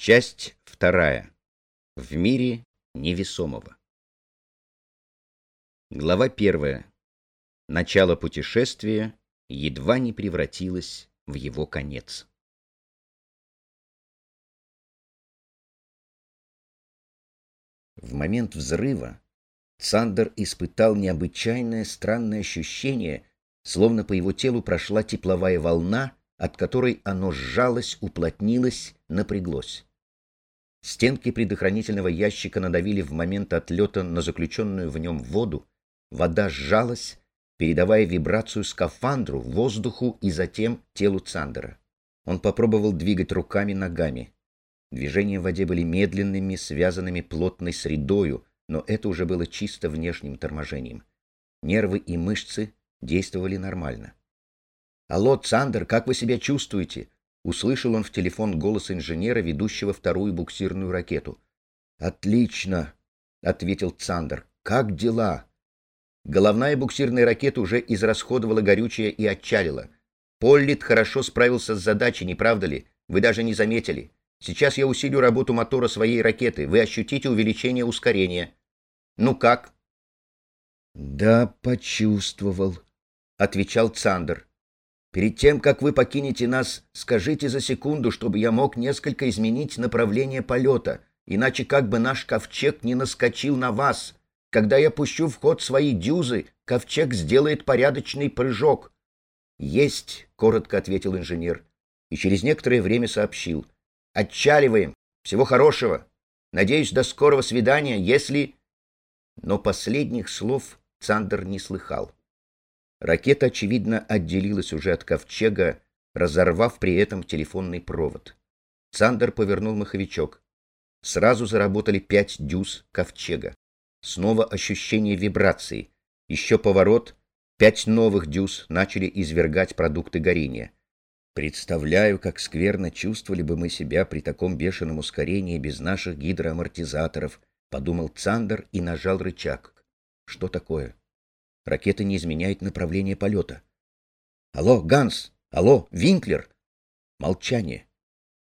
Часть вторая. В мире невесомого. Глава первая. Начало путешествия едва не превратилось в его конец. В момент взрыва Сандер испытал необычайное странное ощущение, словно по его телу прошла тепловая волна, от которой оно сжалось, уплотнилось, напряглось. Стенки предохранительного ящика надавили в момент отлета на заключенную в нем воду, вода сжалась, передавая вибрацию скафандру, воздуху и затем телу Цандера. Он попробовал двигать руками-ногами. Движения в воде были медленными, связанными плотной средою, но это уже было чисто внешним торможением. Нервы и мышцы действовали нормально. «Алло, Цандер, как вы себя чувствуете?» Услышал он в телефон голос инженера, ведущего вторую буксирную ракету. «Отлично!» — ответил Цандер. «Как дела?» Головная буксирная ракета уже израсходовала горючее и отчалила. Поллит хорошо справился с задачей, не правда ли? Вы даже не заметили. Сейчас я усилю работу мотора своей ракеты. Вы ощутите увеличение ускорения. Ну как? Да, почувствовал, отвечал Цандер. Перед тем, как вы покинете нас, скажите за секунду, чтобы я мог несколько изменить направление полета, иначе как бы наш ковчег не наскочил на вас. Когда я пущу в ход свои дюзы, ковчег сделает порядочный прыжок. «Есть», — коротко ответил инженер, и через некоторое время сообщил. «Отчаливаем. Всего хорошего. Надеюсь, до скорого свидания, если...» Но последних слов Цандер не слыхал. Ракета, очевидно, отделилась уже от ковчега, разорвав при этом телефонный провод. Сандер повернул маховичок. Сразу заработали пять дюз ковчега. Снова ощущение вибрации. Еще поворот. Пять новых дюз начали извергать продукты горения. Представляю, как скверно чувствовали бы мы себя при таком бешеном ускорении без наших гидроамортизаторов, подумал Цандер и нажал рычаг. Что такое? Ракета не изменяет направление полета. Алло, Ганс! Алло, Винклер! Молчание.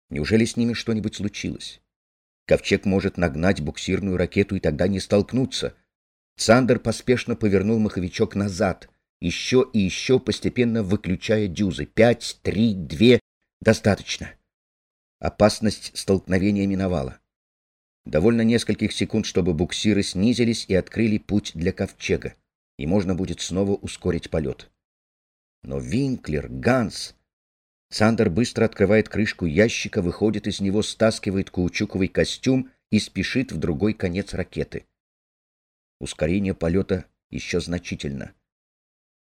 Неужели с ними что-нибудь случилось? Ковчег может нагнать буксирную ракету и тогда не столкнуться. Сандер поспешно повернул маховичок назад, еще и еще постепенно выключая дюзы. Пять, три, две. Достаточно. Опасность столкновения миновала. Довольно нескольких секунд, чтобы буксиры снизились и открыли путь для ковчега и можно будет снова ускорить полет. Но Винклер, Ганс... Сандер быстро открывает крышку ящика, выходит из него, стаскивает каучуковый костюм и спешит в другой конец ракеты. Ускорение полета еще значительно.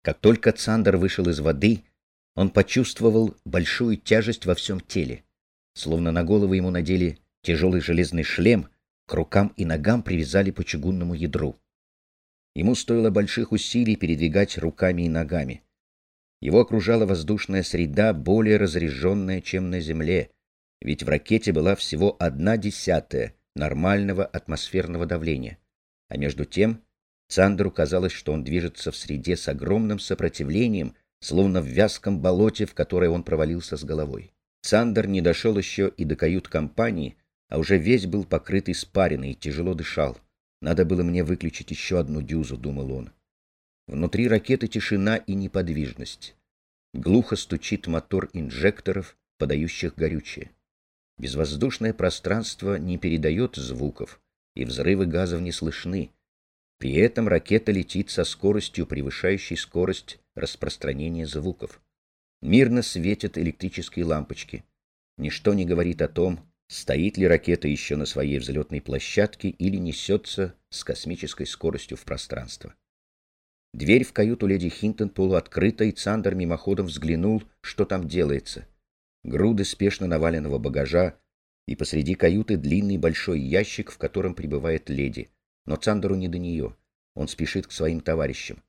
Как только Цандер вышел из воды, он почувствовал большую тяжесть во всем теле. Словно на голову ему надели тяжелый железный шлем, к рукам и ногам привязали по чугунному ядру. Ему стоило больших усилий передвигать руками и ногами. Его окружала воздушная среда, более разреженная, чем на Земле, ведь в ракете была всего одна десятая нормального атмосферного давления. А между тем Цандеру казалось, что он движется в среде с огромным сопротивлением, словно в вязком болоте, в которое он провалился с головой. Цандер не дошел еще и до кают-компании, а уже весь был покрыт испариной и тяжело дышал. Надо было мне выключить еще одну дюзу, думал он. Внутри ракеты тишина и неподвижность. Глухо стучит мотор инжекторов, подающих горючее. Безвоздушное пространство не передает звуков, и взрывы газов не слышны. При этом ракета летит со скоростью, превышающей скорость распространения звуков. Мирно светят электрические лампочки. Ничто не говорит о том, стоит ли ракета еще на своей взлетной площадке или несется с космической скоростью в пространство. Дверь в каюту леди Хинтон полуоткрыта, и Цандер мимоходом взглянул, что там делается. Груды спешно наваленного багажа, и посреди каюты длинный большой ящик, в котором пребывает леди. Но Цандеру не до нее. Он спешит к своим товарищам.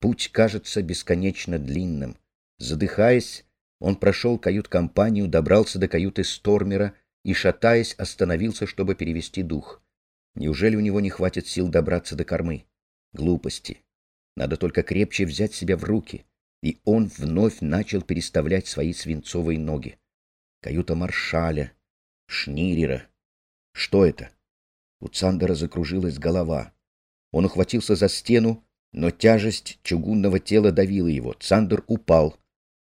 Путь кажется бесконечно длинным. Задыхаясь, он прошел кают-компанию, добрался до каюты Стормера — и, шатаясь, остановился, чтобы перевести дух. Неужели у него не хватит сил добраться до кормы? Глупости. Надо только крепче взять себя в руки. И он вновь начал переставлять свои свинцовые ноги. Каюта маршаля. Шнирера. Что это? У Цандера закружилась голова. Он ухватился за стену, но тяжесть чугунного тела давила его. Цандер упал.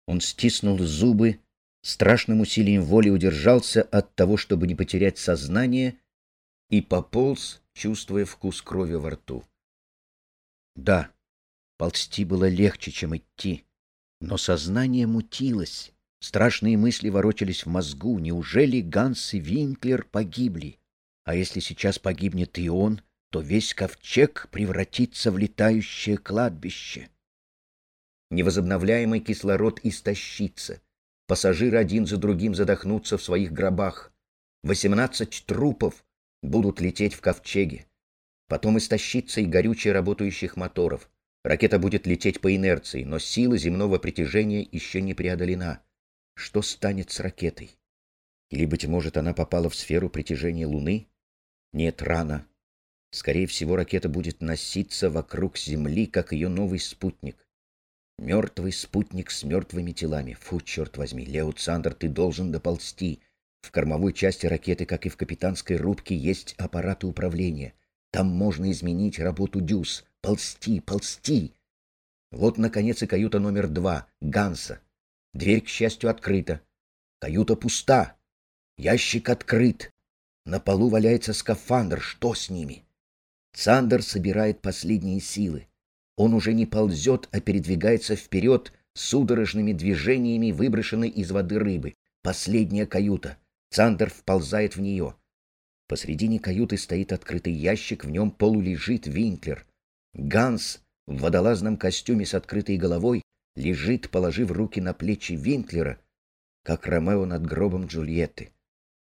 Он стиснул зубы, страшным усилием воли удержался от того, чтобы не потерять сознание, и пополз, чувствуя вкус крови во рту. Да, ползти было легче, чем идти, но сознание мутилось. Страшные мысли ворочались в мозгу. Неужели Ганс и Винклер погибли? А если сейчас погибнет и он, то весь ковчег превратится в летающее кладбище. Невозобновляемый кислород истощится. Пассажиры один за другим задохнутся в своих гробах. Восемнадцать трупов будут лететь в ковчеге. Потом истощится и горючее работающих моторов. Ракета будет лететь по инерции, но сила земного притяжения еще не преодолена. Что станет с ракетой? Или, быть может, она попала в сферу притяжения Луны? Нет, рано. Скорее всего, ракета будет носиться вокруг Земли, как ее новый спутник. Мертвый спутник с мертвыми телами. Фу, черт возьми, Лео Цандер, ты должен доползти. В кормовой части ракеты, как и в капитанской рубке, есть аппараты управления. Там можно изменить работу дюз. Ползти, ползти. Вот, наконец, и каюта номер два, Ганса. Дверь, к счастью, открыта. Каюта пуста. Ящик открыт. На полу валяется скафандр. Что с ними? Цандер собирает последние силы. Он уже не ползет, а передвигается вперед судорожными движениями выброшенной из воды рыбы. Последняя каюта. Цандер вползает в нее. Посредине каюты стоит открытый ящик, в нем полулежит Винклер. Ганс в водолазном костюме с открытой головой лежит, положив руки на плечи Винклера, как Ромео над гробом Джульетты.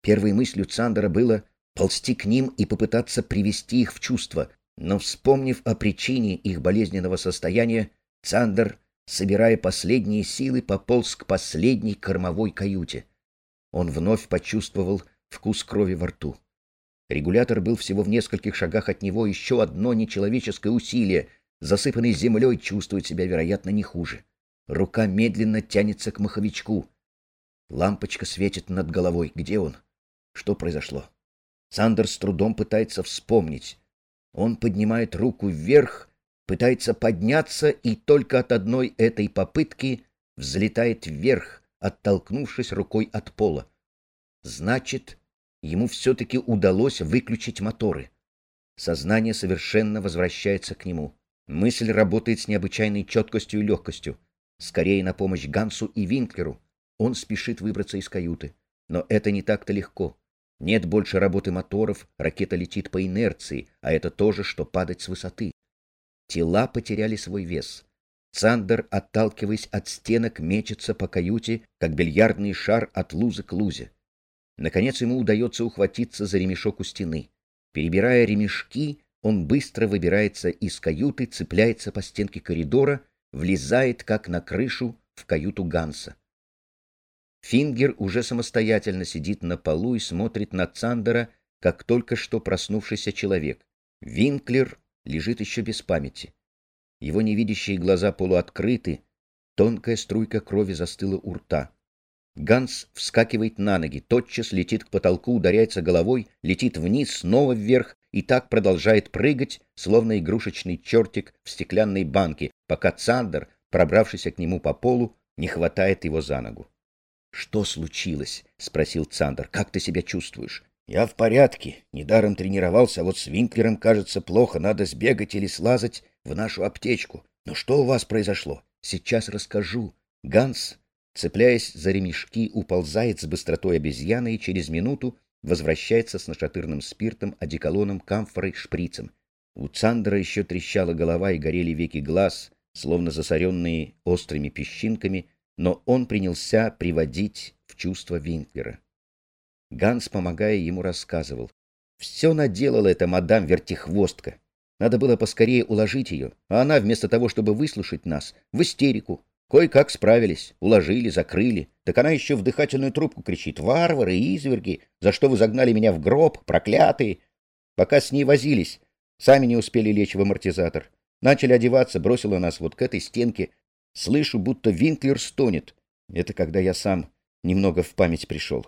Первой мыслью Цандера было ползти к ним и попытаться привести их в чувство, но, вспомнив о причине их болезненного состояния, Цандер, собирая последние силы, пополз к последней кормовой каюте. Он вновь почувствовал вкус крови во рту. Регулятор был всего в нескольких шагах от него, еще одно нечеловеческое усилие. Засыпанный землей чувствует себя, вероятно, не хуже. Рука медленно тянется к маховичку. Лампочка светит над головой. Где он? Что произошло? Сандер с трудом пытается вспомнить. Он поднимает руку вверх, пытается подняться, и только от одной этой попытки взлетает вверх, оттолкнувшись рукой от пола. Значит, ему все-таки удалось выключить моторы. Сознание совершенно возвращается к нему. Мысль работает с необычайной четкостью и легкостью. Скорее на помощь Гансу и Винклеру. Он спешит выбраться из каюты. Но это не так-то легко. Нет больше работы моторов, ракета летит по инерции, а это то же, что падать с высоты. Тела потеряли свой вес. Цандер, отталкиваясь от стенок, мечется по каюте, как бильярдный шар от лузы к лузе. Наконец ему удается ухватиться за ремешок у стены. Перебирая ремешки, он быстро выбирается из каюты, цепляется по стенке коридора, влезает, как на крышу, в каюту Ганса. Фингер уже самостоятельно сидит на полу и смотрит на Цандера, как только что проснувшийся человек. Винклер лежит еще без памяти. Его невидящие глаза полуоткрыты, тонкая струйка крови застыла у рта. Ганс вскакивает на ноги, тотчас летит к потолку, ударяется головой, летит вниз, снова вверх и так продолжает прыгать, словно игрушечный чертик в стеклянной банке, пока Цандер, пробравшийся к нему по полу, не хватает его за ногу. «Что случилось?» — спросил Цандер. «Как ты себя чувствуешь?» «Я в порядке. Недаром тренировался, а вот с Винклером, кажется, плохо. Надо сбегать или слазать в нашу аптечку. Но что у вас произошло? Сейчас расскажу». Ганс, цепляясь за ремешки, уползает с быстротой обезьяны и через минуту возвращается с нашатырным спиртом, одеколоном, камфорой, шприцем. У Цандера еще трещала голова и горели веки глаз, словно засоренные острыми песчинками, но он принялся приводить в чувство Винклера. Ганс, помогая ему, рассказывал. «Все наделала эта мадам вертихвостка. Надо было поскорее уложить ее, а она, вместо того, чтобы выслушать нас, в истерику. Кое-как справились, уложили, закрыли. Так она еще в дыхательную трубку кричит. «Варвары, изверги! За что вы загнали меня в гроб, проклятые!» Пока с ней возились, сами не успели лечь в амортизатор. Начали одеваться, бросила нас вот к этой стенке, Слышу, будто Винклер стонет. Это когда я сам немного в память пришел.